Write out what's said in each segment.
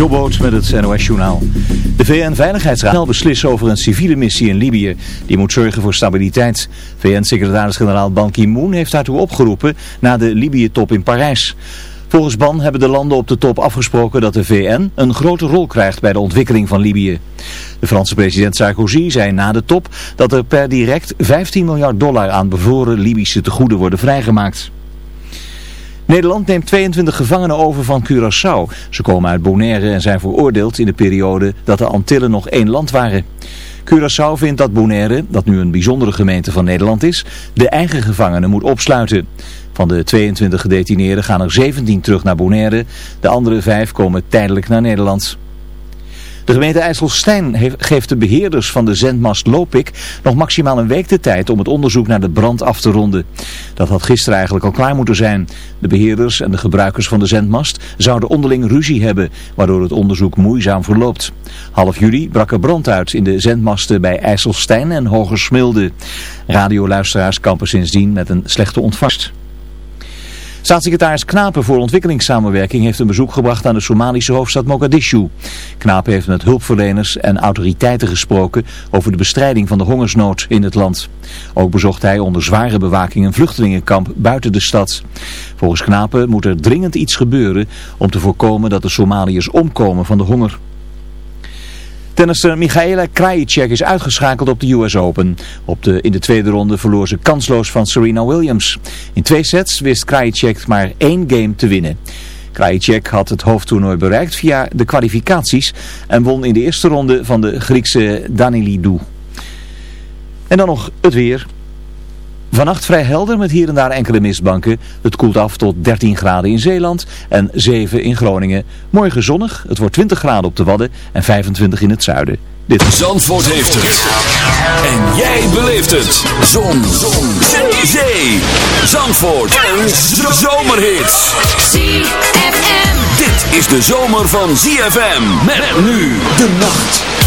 Jobboot met het NOS-journaal. De VN-veiligheidsraad zal beslissen over een civiele missie in Libië. Die moet zorgen voor stabiliteit. VN-secretaris-generaal Ban Ki-moon heeft daartoe opgeroepen na de Libië-top in Parijs. Volgens Ban hebben de landen op de top afgesproken dat de VN een grote rol krijgt bij de ontwikkeling van Libië. De Franse president Sarkozy zei na de top dat er per direct 15 miljard dollar aan bevroren Libische tegoeden worden vrijgemaakt. Nederland neemt 22 gevangenen over van Curaçao. Ze komen uit Bonaire en zijn veroordeeld in de periode dat de Antillen nog één land waren. Curaçao vindt dat Bonaire, dat nu een bijzondere gemeente van Nederland is, de eigen gevangenen moet opsluiten. Van de 22 gedetineerden gaan er 17 terug naar Bonaire, de andere vijf komen tijdelijk naar Nederland. De gemeente IJsselstein geeft de beheerders van de zendmast Lopik nog maximaal een week de tijd om het onderzoek naar de brand af te ronden. Dat had gisteren eigenlijk al klaar moeten zijn. De beheerders en de gebruikers van de zendmast zouden onderling ruzie hebben, waardoor het onderzoek moeizaam verloopt. Half juli brak er brand uit in de zendmasten bij IJsselstein en Hogersmilde. Radioluisteraars kampen sindsdien met een slechte ontvangst. Staatssecretaris Knapen voor ontwikkelingssamenwerking heeft een bezoek gebracht aan de Somalische hoofdstad Mogadishu. Knapen heeft met hulpverleners en autoriteiten gesproken over de bestrijding van de hongersnood in het land. Ook bezocht hij onder zware bewaking een vluchtelingenkamp buiten de stad. Volgens Knapen moet er dringend iets gebeuren om te voorkomen dat de Somaliërs omkomen van de honger. Tennisser Michaela Krajicek is uitgeschakeld op de US Open. Op de, in de tweede ronde verloor ze kansloos van Serena Williams. In twee sets wist Krajicek maar één game te winnen. Krajicek had het hoofdtoernooi bereikt via de kwalificaties en won in de eerste ronde van de Griekse Danilidou. En dan nog het weer. Vannacht vrij helder met hier en daar enkele mistbanken. Het koelt af tot 13 graden in Zeeland en 7 in Groningen. Morgen zonnig, het wordt 20 graden op de Wadden en 25 in het zuiden. Dit Zandvoort heeft het. En jij beleeft het. Zon. Zon. Zee. Zandvoort. En zomerhits. ZFM. Dit is de zomer van ZFM. Met nu de nacht.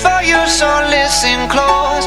For you, so listen close.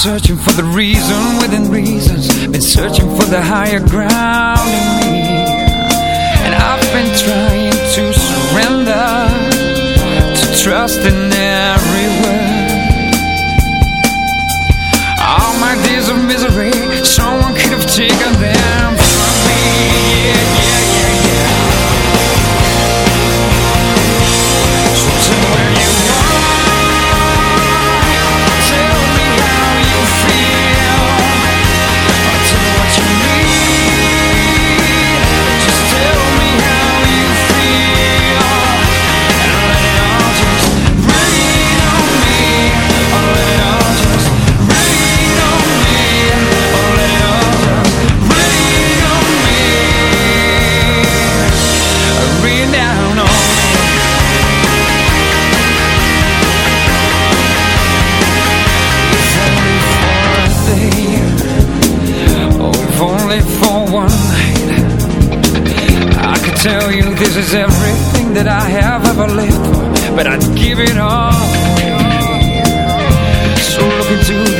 searching for the reason within reasons. Been searching for the higher ground in me. And I've been trying to surrender To trust in This is everything that I have ever lived for But I'd give it all. So look into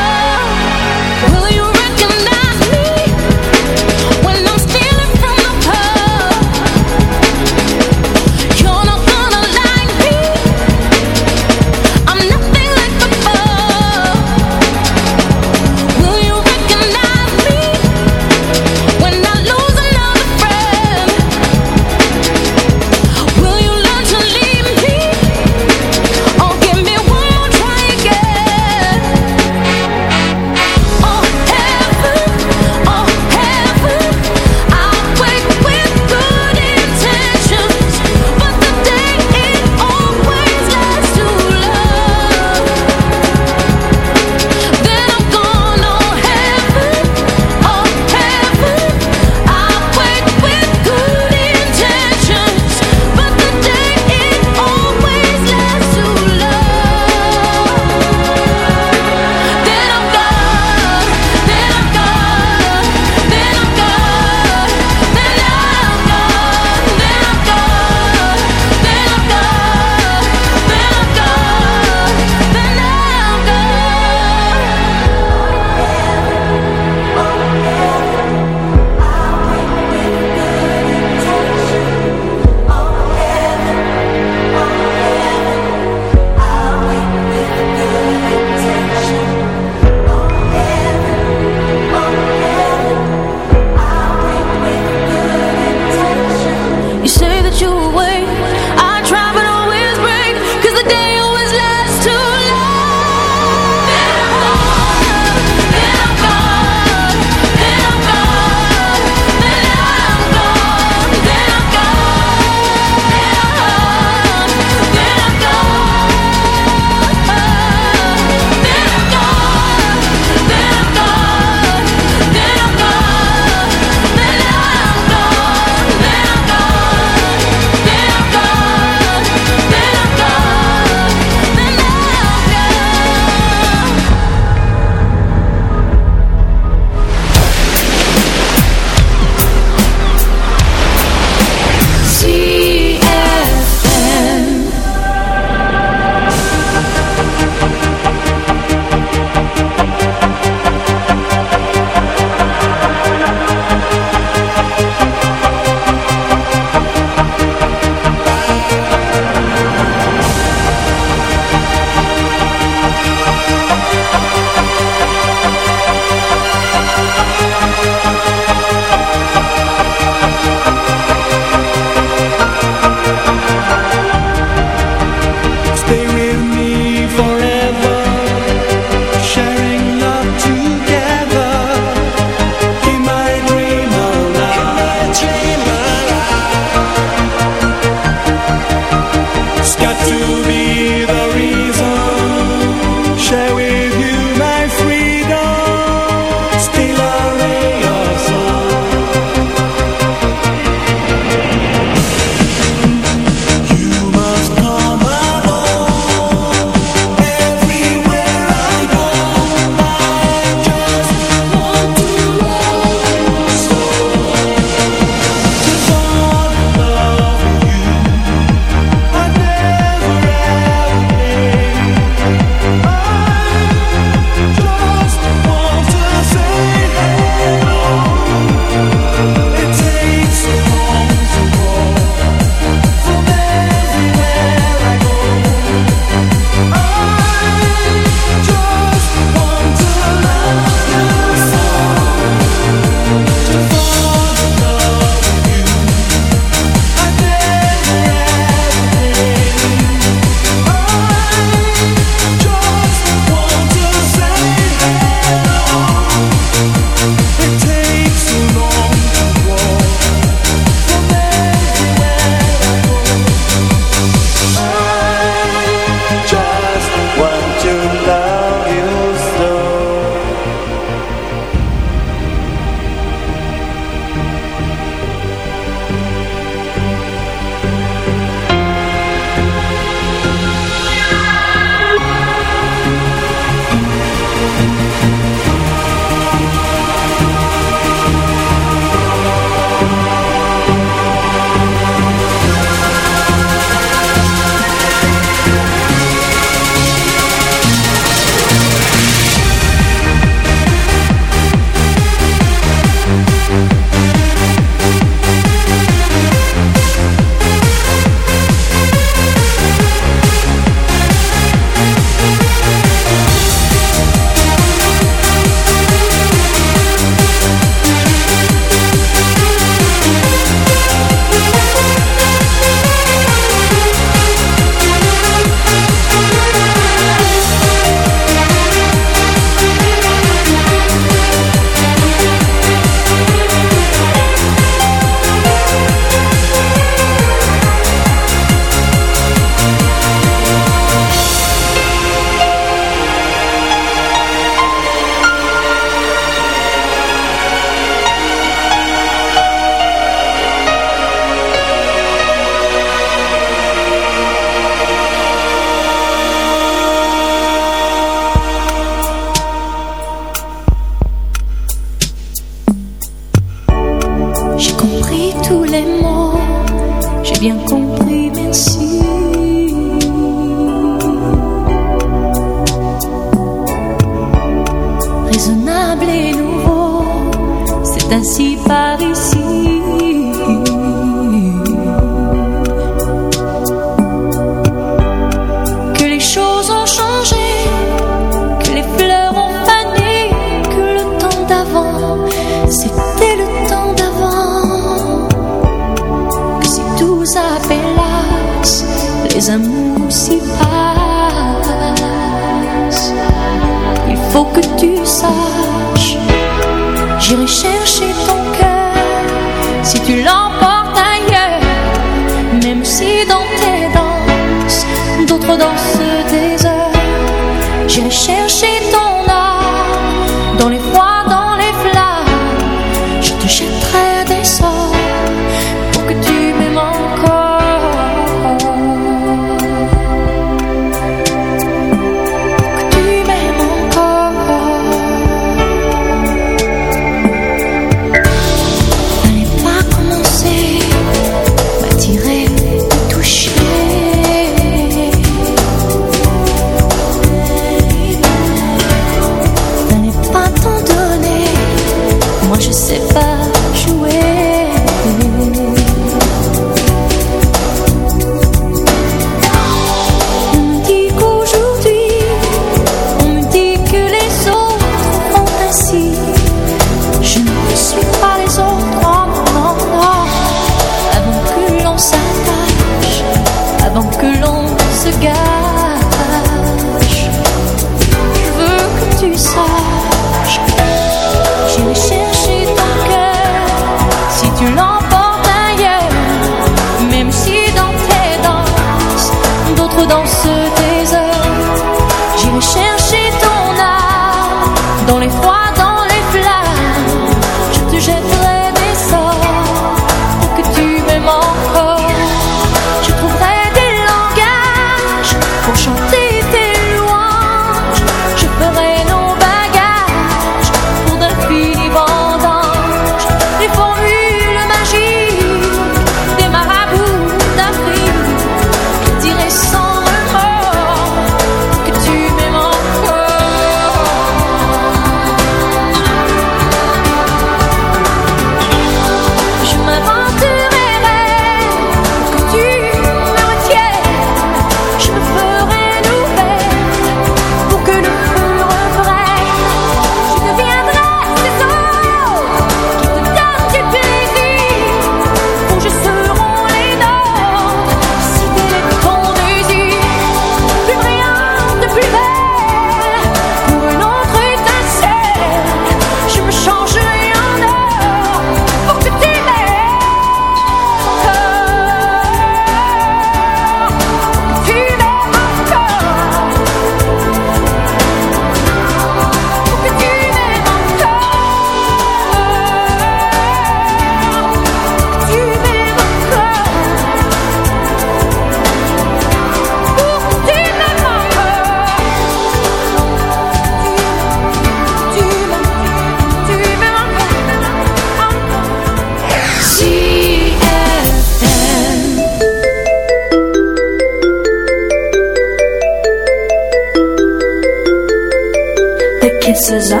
says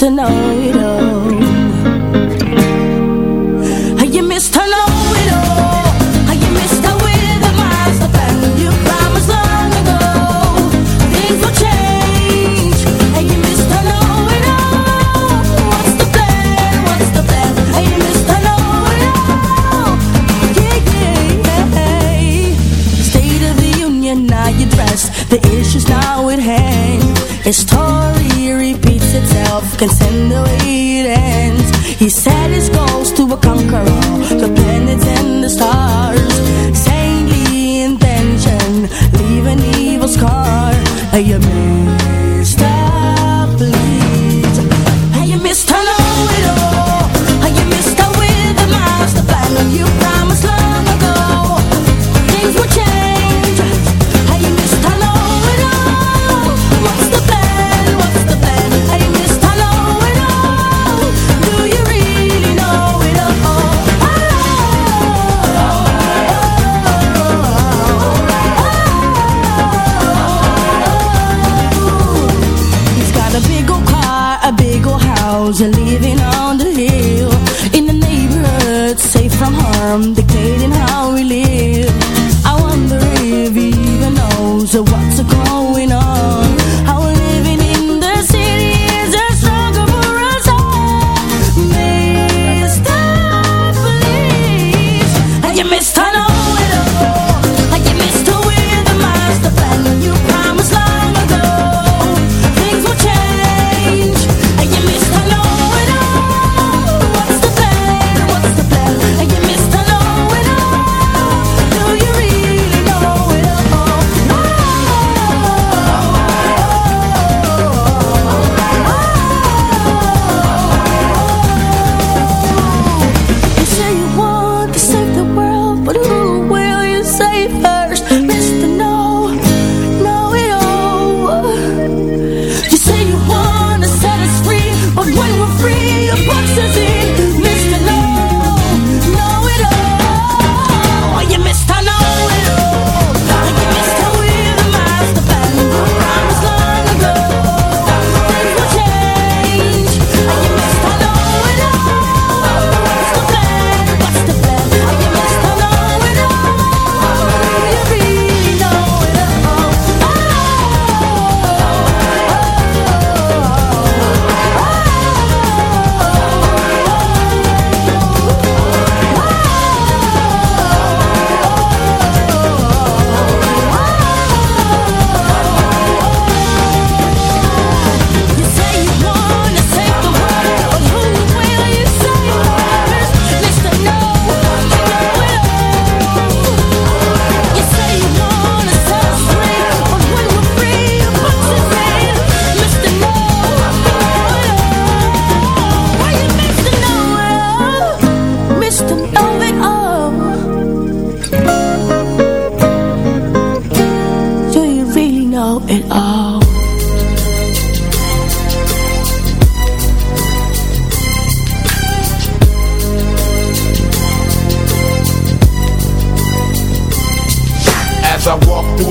Hey, Mr. Know-it-all Hey,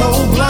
sou o